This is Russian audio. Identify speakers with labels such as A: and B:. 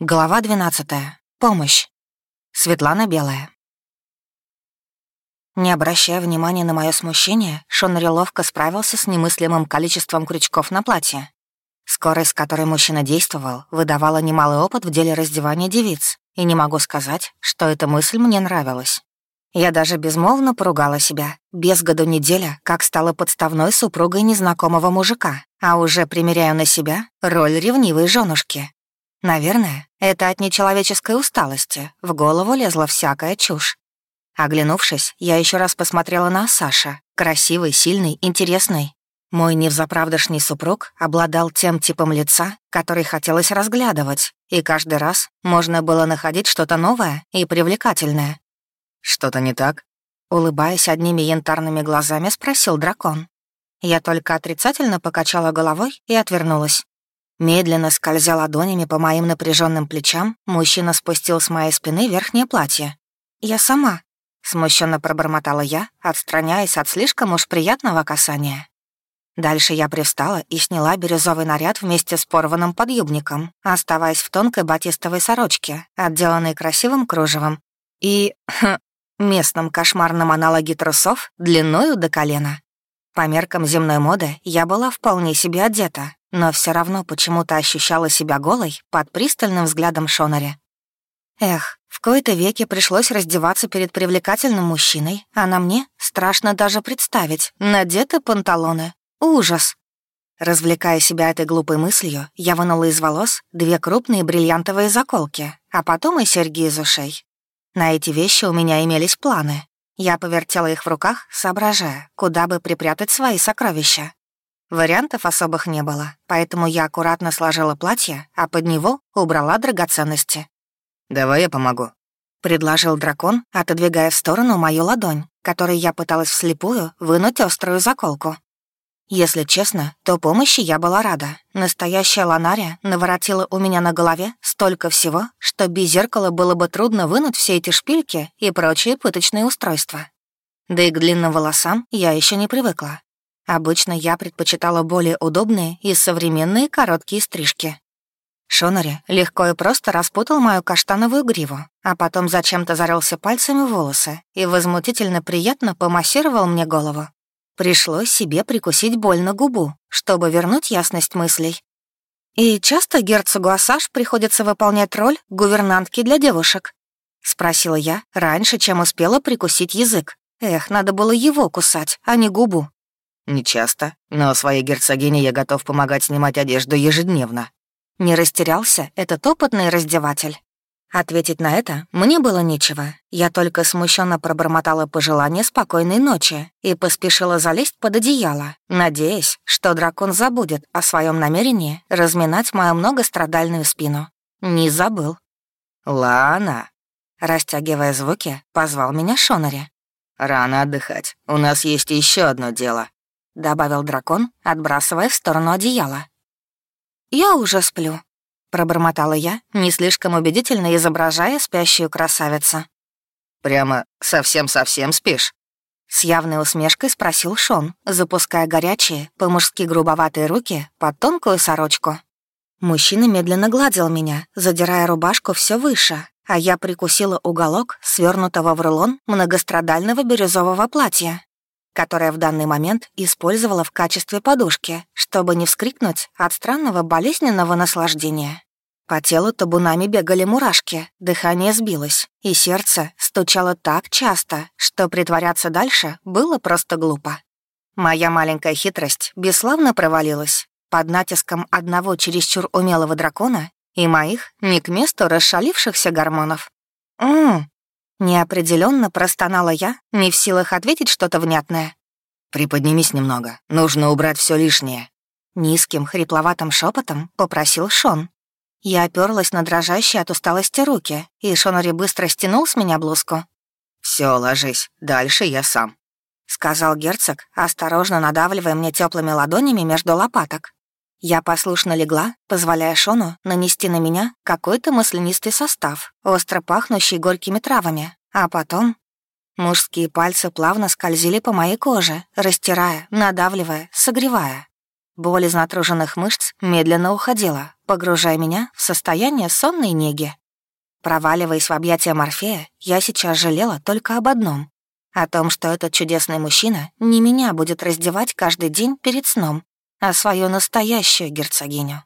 A: Глава 12. Помощь. Светлана Белая. Не обращая внимания на мое смущение, Шонри ловко справился с немыслимым количеством крючков на платье. Скорость, с которой мужчина действовал, выдавала немалый опыт в деле раздевания девиц, и не могу сказать, что эта мысль мне нравилась. Я даже безмолвно поругала себя. Без году неделя, как стала подставной супругой незнакомого мужика, а уже примеряю на себя роль ревнивой женушки. Наверное, это от нечеловеческой усталости. В голову лезла всякая чушь. Оглянувшись, я еще раз посмотрела на Саша. Красивый, сильный, интересный. Мой невзаправдошний супруг обладал тем типом лица, который хотелось разглядывать, и каждый раз можно было находить что-то новое и привлекательное.
B: «Что-то не так?»
A: Улыбаясь одними янтарными глазами, спросил дракон. Я только отрицательно покачала головой и отвернулась. Медленно скользя ладонями по моим напряженным плечам, мужчина спустил с моей спины верхнее платье. «Я сама», — смущенно пробормотала я, отстраняясь от слишком уж приятного касания. Дальше я привстала и сняла бирюзовый наряд вместе с порванным подъюбником, оставаясь в тонкой батистовой сорочке, отделанной красивым кружевом, и хм, местном кошмарном аналоге трусов длиною до колена. По меркам земной моды я была вполне себе одета, но все равно почему-то ощущала себя голой под пристальным взглядом Шонари. Эх, в кои-то веке пришлось раздеваться перед привлекательным мужчиной, а на мне страшно даже представить надеты панталоны. Ужас! Развлекая себя этой глупой мыслью, я вынула из волос две крупные бриллиантовые заколки, а потом и серьги из ушей. На эти вещи у меня имелись планы. Я повертела их в руках, соображая, куда бы припрятать свои сокровища. Вариантов особых не было, поэтому я аккуратно сложила платье, а под него убрала драгоценности.
B: «Давай я помогу», —
A: предложил дракон, отодвигая в сторону мою ладонь, которой я пыталась вслепую вынуть острую заколку. Если честно, то помощи я была рада. Настоящая ланария наворотила у меня на голове столько всего, что без зеркала было бы трудно вынуть все эти шпильки и прочие пыточные устройства. Да и к длинным волосам я еще не привыкла. Обычно я предпочитала более удобные и современные короткие стрижки. Шонари легко и просто распутал мою каштановую гриву, а потом зачем-то зарылся пальцами в волосы и возмутительно приятно помассировал мне голову. Пришлось себе прикусить больно губу, чтобы вернуть ясность мыслей. «И часто герцогу Асаж приходится выполнять роль гувернантки для девушек?» — спросила я раньше, чем успела прикусить язык. Эх, надо было его кусать, а не губу.
B: «Не часто, но своей герцогине я готов помогать снимать одежду ежедневно».
A: Не растерялся этот опытный раздеватель. Ответить на это мне было нечего. Я только смущенно пробормотала пожелание спокойной ночи и поспешила залезть под одеяло, надеясь, что дракон забудет о своем намерении разминать мою многострадальную спину. Не забыл.
B: «Лана!»
A: Растягивая звуки, позвал меня Шонари.
B: «Рано отдыхать. У нас есть еще одно дело».
A: — добавил дракон, отбрасывая в сторону одеяла. «Я уже сплю», — пробормотала я, не слишком убедительно изображая спящую красавицу.
B: «Прямо совсем-совсем спишь?»
A: С явной усмешкой спросил Шон, запуская горячие, по-мужски грубоватые руки под тонкую сорочку. Мужчина медленно гладил меня, задирая рубашку все выше, а я прикусила уголок свернутого в рулон многострадального бирюзового платья которое в данный момент использовала в качестве подушки, чтобы не вскрикнуть от странного болезненного наслаждения. По телу табунами бегали мурашки, дыхание сбилось, и сердце стучало так часто, что притворяться дальше было просто глупо. Моя маленькая хитрость бесславно провалилась под натиском одного чересчур умелого дракона и моих не к месту расшалившихся гормонов. «Ммм, Неопределенно простонала я, не в силах ответить что-то внятное.
B: «Приподнимись немного, нужно убрать все лишнее».
A: Низким, хрипловатым шепотом попросил Шон. Я оперлась на дрожащие от усталости руки, и Шонари быстро стянул с меня блузку.
B: Все, ложись, дальше я сам», —
A: сказал герцог, осторожно надавливая мне теплыми ладонями между лопаток. Я послушно легла, позволяя Шону нанести на меня какой-то маслянистый состав, остро пахнущий горькими травами, а потом... Мужские пальцы плавно скользили по моей коже, растирая, надавливая, согревая. Боль из натруженных мышц медленно уходила, погружая меня в состояние сонной неги. Проваливаясь в объятия Морфея, я сейчас жалела только об одном — о том, что этот чудесный мужчина не меня будет раздевать каждый день перед сном, а свою настоящую герцогиню.